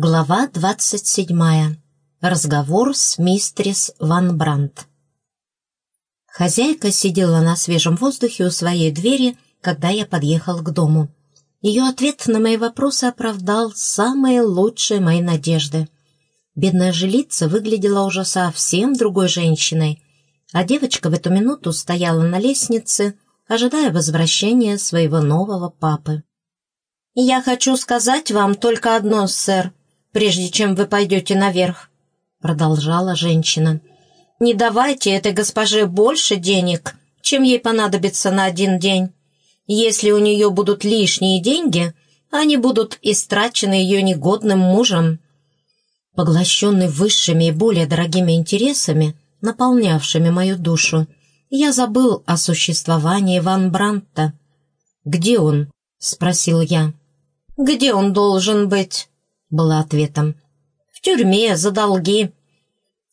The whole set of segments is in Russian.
Глава двадцать седьмая. Разговор с мистрис Ван Брандт. Хозяйка сидела на свежем воздухе у своей двери, когда я подъехал к дому. Ее ответ на мои вопросы оправдал самые лучшие мои надежды. Бедная жилица выглядела уже совсем другой женщиной, а девочка в эту минуту стояла на лестнице, ожидая возвращения своего нового папы. «Я хочу сказать вам только одно, сэр, прежде чем вы пойдете наверх», — продолжала женщина. «Не давайте этой госпоже больше денег, чем ей понадобится на один день. Если у нее будут лишние деньги, они будут истрачены ее негодным мужем». Поглощенный высшими и более дорогими интересами, наполнявшими мою душу, я забыл о существовании Ван Бранта. «Где он?» — спросил я. «Где он должен быть?» — было ответом. «В тюрьме, за долги».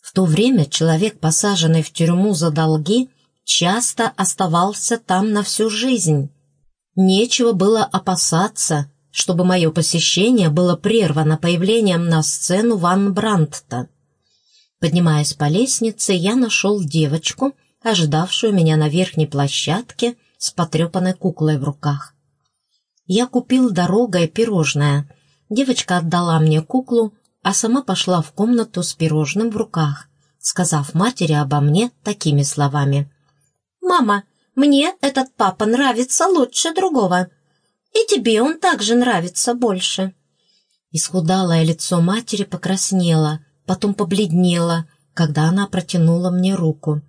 В то время человек, посаженный в тюрьму за долги, часто оставался там на всю жизнь. Нечего было опасаться, чтобы мое посещение было прервано появлением на сцену Ван Брандта. Поднимаясь по лестнице, я нашел девочку, ожидавшую меня на верхней площадке с потрепанной куклой в руках. Я купил дорогой пирожное. Девочка отдала мне куклу, а сама пошла в комнату с пирожным в руках, сказав матери обо мне такими словами. «Мама, мне этот папа нравится лучше другого, и тебе он также нравится больше». Исхудалое лицо матери покраснело, потом побледнело, когда она протянула мне руку.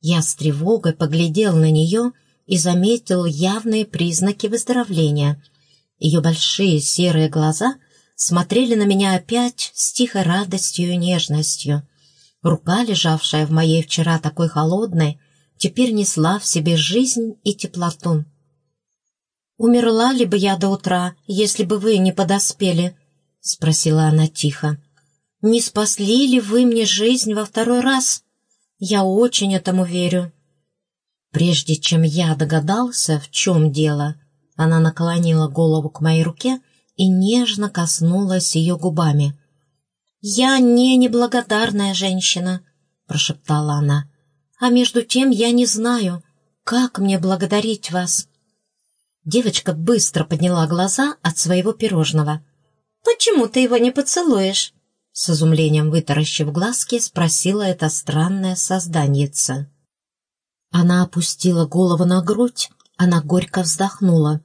Я с тревогой поглядел на нее и заметил явные признаки выздоровления. Ее большие серые глаза смотрели на меня опять с тихой радостью и нежностью. Рука, лежавшая в моей вчера такой холодной, теперь несла в себе жизнь и теплоту. «Умерла ли бы я до утра, если бы вы не подоспели?» — спросила она тихо. «Не спасли ли вы мне жизнь во второй раз? Я очень этому верю». Прежде чем я догадался, в чем дело, она наклонила голову к моей руке и нежно коснулась ее губами. «Я не неблагодарная женщина», — прошептала она. «А между тем я не знаю, как мне благодарить вас». Девочка быстро подняла глаза от своего пирожного. «Почему ты его не поцелуешь?» С изумлением вытаращив глазки, спросила эта странная созданьица. Она опустила голову на грудь, она горько вздохнула.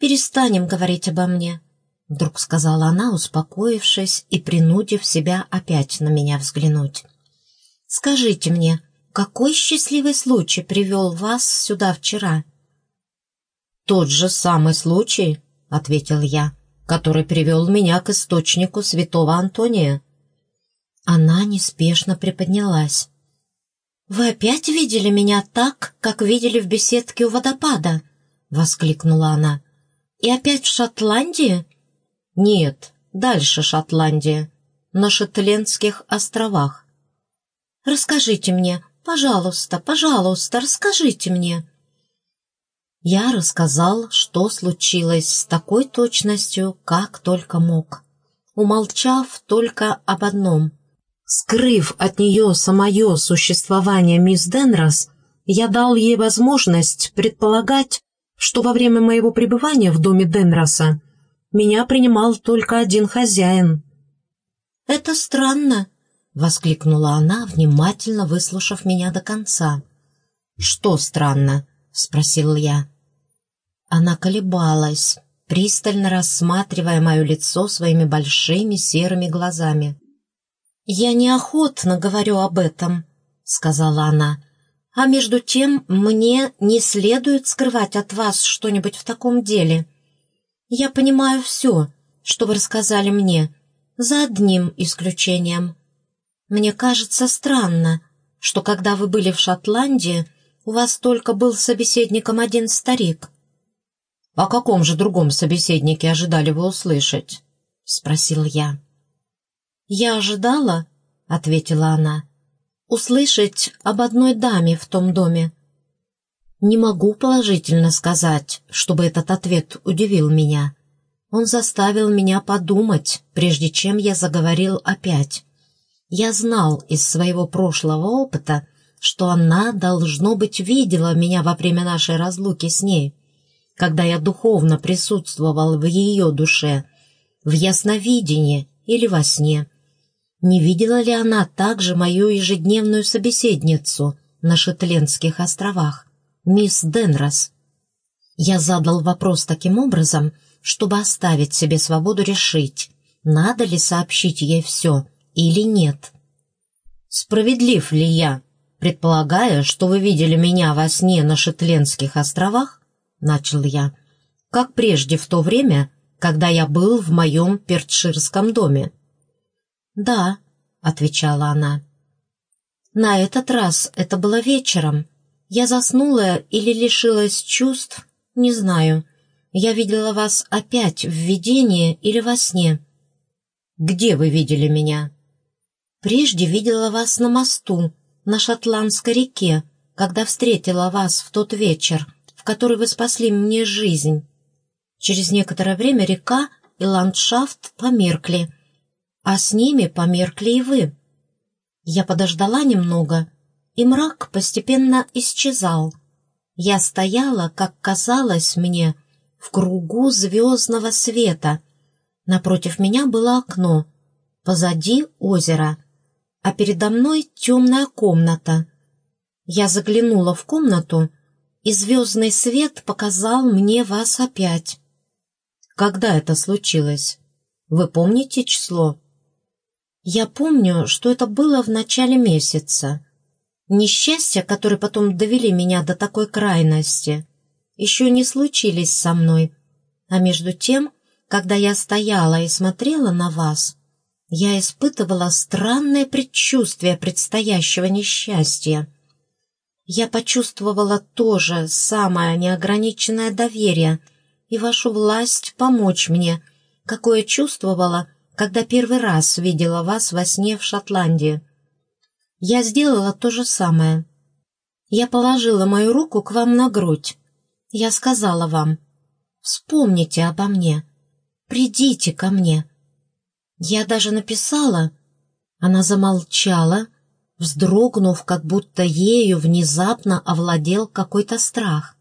«Перестанем говорить обо мне», — вдруг сказала она, успокоившись и принудив себя опять на меня взглянуть. «Скажите мне, какой счастливый случай привел вас сюда вчера?» «Тот же самый случай», — ответил я, «который привел меня к источнику святого Антония». Она неспешно приподнялась. «Вы опять видели меня так, как видели в беседке у водопада?» — воскликнула она. «И опять в Шотландии?» «Нет, дальше Шотландия, на Шотландских островах». «Расскажите мне, пожалуйста, пожалуйста, расскажите мне». Я рассказал, что случилось с такой точностью, как только мог, умолчав только об одном — Скрыв от нее самое существование мисс Денрос, я дал ей возможность предполагать, что во время моего пребывания в доме Денроса меня принимал только один хозяин. «Это странно», — воскликнула она, внимательно выслушав меня до конца. «Что странно?» — спросил я. Она колебалась, пристально рассматривая мое лицо своими большими серыми глазами. «Я неохотно говорю об этом», — сказала она. «А между тем мне не следует скрывать от вас что-нибудь в таком деле. Я понимаю все, что вы рассказали мне, за одним исключением. Мне кажется странно, что когда вы были в Шотландии, у вас только был собеседником один старик». «О каком же другом собеседнике ожидали вы услышать?» — спросил я. «Я ожидала, — ответила она, — услышать об одной даме в том доме. Не могу положительно сказать, чтобы этот ответ удивил меня. Он заставил меня подумать, прежде чем я заговорил опять. Я знал из своего прошлого опыта, что она, должно быть, видела меня во время нашей разлуки с ней, когда я духовно присутствовал в ее душе, в ясновидении или во сне. Не видела ли она также мою ежедневную собеседницу на Шетлендских островах, мисс Денрос? Я задал вопрос таким образом, чтобы оставить себе свободу решить, надо ли сообщить ей все или нет. «Справедлив ли я, предполагая, что вы видели меня во сне на Шетлендских островах?» — начал я. «Как прежде в то время, когда я был в моем Пертширском доме». «Да», — отвечала она. «На этот раз это было вечером. Я заснула или лишилась чувств, не знаю. Я видела вас опять в видении или во сне». «Где вы видели меня?» «Прежде видела вас на мосту, на Шотландской реке, когда встретила вас в тот вечер, в который вы спасли мне жизнь. Через некоторое время река и ландшафт померкли, а с ними померкли и вы. Я подождала немного, и мрак постепенно исчезал. Я стояла, как казалось мне, в кругу звездного света. Напротив меня было окно, позади озеро, а передо мной темная комната. Я заглянула в комнату, и звездный свет показал мне вас опять. Когда это случилось? Вы помните число? Я помню, что это было в начале месяца. Несчастья, которые потом довели меня до такой крайности, еще не случились со мной. А между тем, когда я стояла и смотрела на вас, я испытывала странное предчувствие предстоящего несчастья. Я почувствовала тоже самое неограниченное доверие и вашу власть помочь мне, какое чувствовала, когда первый раз видела вас во сне в Шотландии. Я сделала то же самое. Я положила мою руку к вам на грудь. Я сказала вам, вспомните обо мне, придите ко мне. Я даже написала... Она замолчала, вздрогнув, как будто ею внезапно овладел какой-то страх.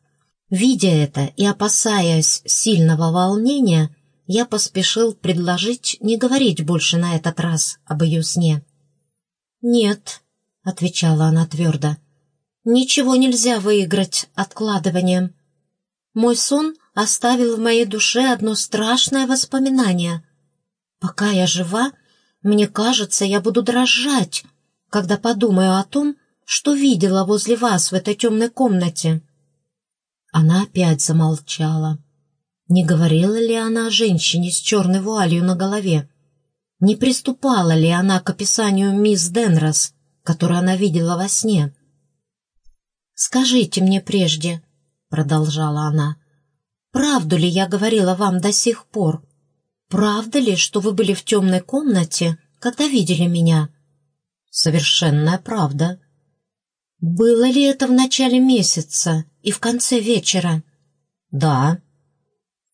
Видя это и опасаясь сильного волнения, я поспешил предложить не говорить больше на этот раз об ее сне. «Нет», — отвечала она твердо, — «ничего нельзя выиграть откладыванием. Мой сон оставил в моей душе одно страшное воспоминание. Пока я жива, мне кажется, я буду дрожать, когда подумаю о том, что видела возле вас в этой темной комнате». Она опять замолчала. Не говорила ли она о женщине с черной вуалью на голове? Не приступала ли она к описанию мисс Денрос, которую она видела во сне? «Скажите мне прежде», — продолжала она, — «правду ли я говорила вам до сих пор? Правда ли, что вы были в темной комнате, когда видели меня?» «Совершенная правда». «Было ли это в начале месяца и в конце вечера?» «Да».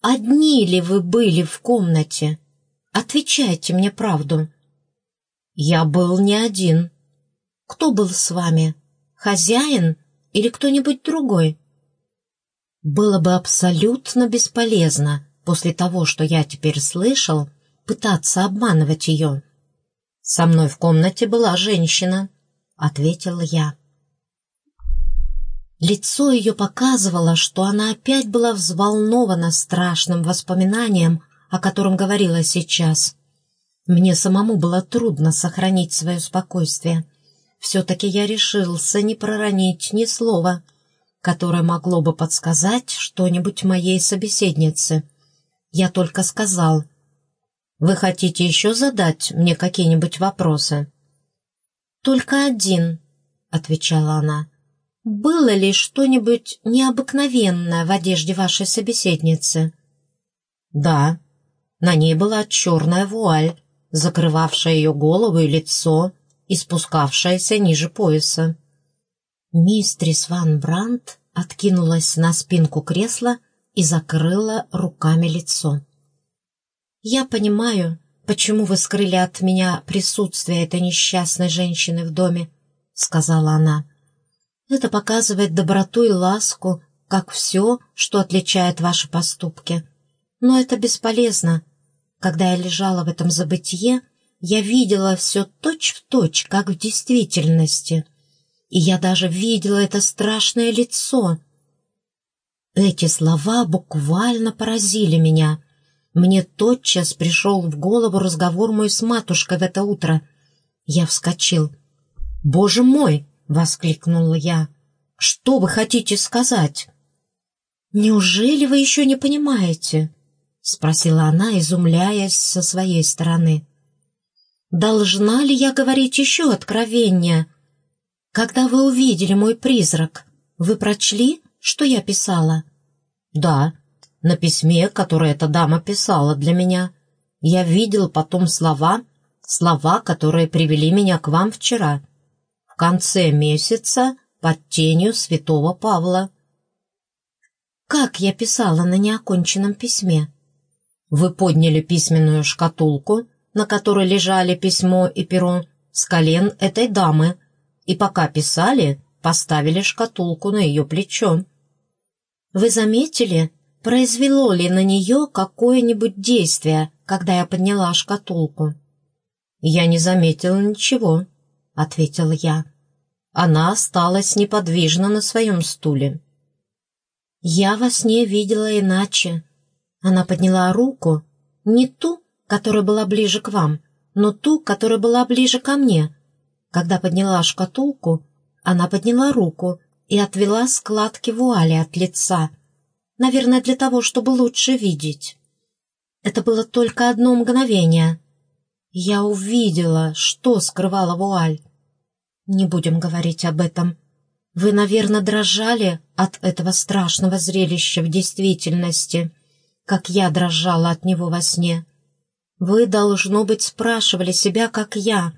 «Одни ли вы были в комнате? Отвечайте мне правду». «Я был не один». «Кто был с вами? Хозяин или кто-нибудь другой?» Было бы абсолютно бесполезно после того, что я теперь слышал, пытаться обманывать ее. «Со мной в комнате была женщина», — ответил я. Лицо ее показывало, что она опять была взволнована страшным воспоминанием, о котором говорила сейчас. Мне самому было трудно сохранить свое спокойствие. Все-таки я решился не проронить ни слова, которое могло бы подсказать что-нибудь моей собеседнице. Я только сказал, «Вы хотите еще задать мне какие-нибудь вопросы?» «Только один», — отвечала она. «Было ли что-нибудь необыкновенное в одежде вашей собеседницы?» «Да, на ней была черная вуаль, закрывавшая ее голову и лицо и спускавшаяся ниже пояса». Мистрис Ван Брандт откинулась на спинку кресла и закрыла руками лицо. «Я понимаю, почему вы скрыли от меня присутствие этой несчастной женщины в доме», — сказала она. «Это показывает доброту и ласку, как все, что отличает ваши поступки. Но это бесполезно. Когда я лежала в этом забытье, я видела все точь-в-точь, точь, как в действительности. И я даже видела это страшное лицо. Эти слова буквально поразили меня. Мне тотчас пришел в голову разговор мой с матушкой в это утро. Я вскочил. «Боже мой!» — воскликнула я. «Что вы хотите сказать?» «Неужели вы еще не понимаете?» — спросила она, изумляясь со своей стороны. «Должна ли я говорить еще откровение? Когда вы увидели мой призрак, вы прочли, что я писала?» «Да, на письме, которое эта дама писала для меня. Я видел потом слова, слова, которые привели меня к вам вчера, в конце месяца под тенью святого Павла». «Как я писала на неоконченном письме?» «Вы подняли письменную шкатулку, на которой лежали письмо и перо, с колен этой дамы, и пока писали, поставили шкатулку на ее плечо. Вы заметили, произвело ли на нее какое-нибудь действие, когда я подняла шкатулку?» «Я не заметила ничего», — ответил я. Она осталась неподвижна на своем стуле. «Я во сне видела иначе». Она подняла руку, не ту, которая была ближе к вам, но ту, которая была ближе ко мне. Когда подняла шкатулку, она подняла руку и отвела складки вуали от лица, наверное, для того, чтобы лучше видеть. Это было только одно мгновение. Я увидела, что скрывала вуаль. Не будем говорить об этом. Вы, наверное, дрожали от этого страшного зрелища в действительности, как я дрожала от него во сне. Вы, должно быть, спрашивали себя, как я.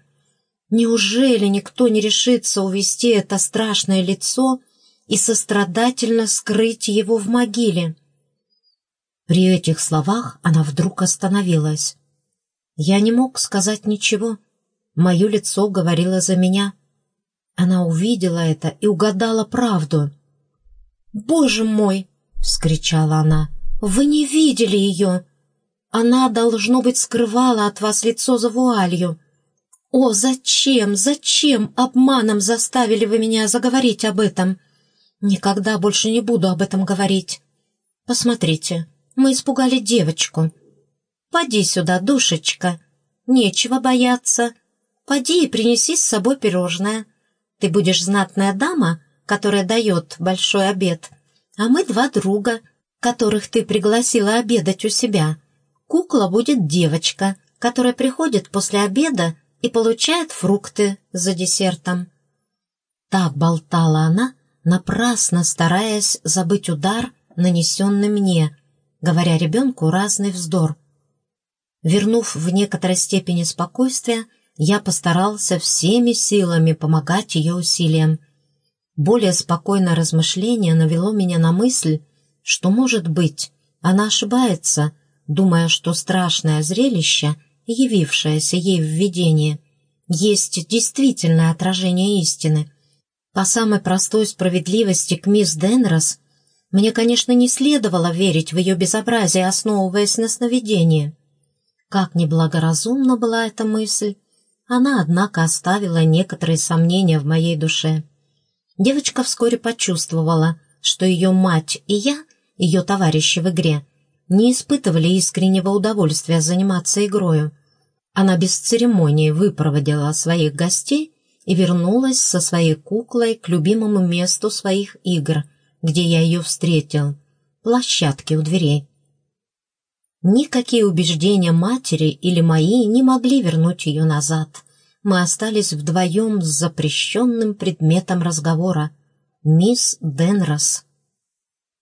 Неужели никто не решится увести это страшное лицо и сострадательно скрыть его в могиле? При этих словах она вдруг остановилась. Я не мог сказать ничего. Мое лицо говорило за меня — она увидела это и угадала правду. «Боже мой!» — вскричала она. «Вы не видели ее! Она, должно быть, скрывала от вас лицо за вуалью. О, зачем, зачем обманом заставили вы меня заговорить об этом? Никогда больше не буду об этом говорить. Посмотрите, мы испугали девочку. Поди сюда, душечка. Нечего бояться. Поди и принеси с собой пирожное». Ты будешь знатная дама, которая дает большой обед, а мы два друга, которых ты пригласила обедать у себя. Кукла будет девочка, которая приходит после обеда и получает фрукты за десертом». Так болтала она, напрасно стараясь забыть удар, нанесенный мне, говоря ребенку разный вздор. Вернув в некоторой степени спокойствия, я постарался всеми силами помогать ее усилиям. Более спокойное размышление навело меня на мысль, что, может быть, она ошибается, думая, что страшное зрелище, явившееся ей в видении, есть действительное отражение истины. По самой простой справедливости к мисс Денрос мне, конечно, не следовало верить в ее безобразие, основываясь на сновидении. Как неблагоразумна была эта мысль, она, однако, оставила некоторые сомнения в моей душе. Девочка вскоре почувствовала, что ее мать и я, ее товарищи в игре, не испытывали искреннего удовольствия заниматься игрою. Она без церемонии выпроводила своих гостей и вернулась со своей куклой к любимому месту своих игр, где я ее встретил, площадке у дверей. Никакие убеждения матери или мои не могли вернуть ее назад. Мы остались вдвоем с запрещенным предметом разговора — мисс Денрос.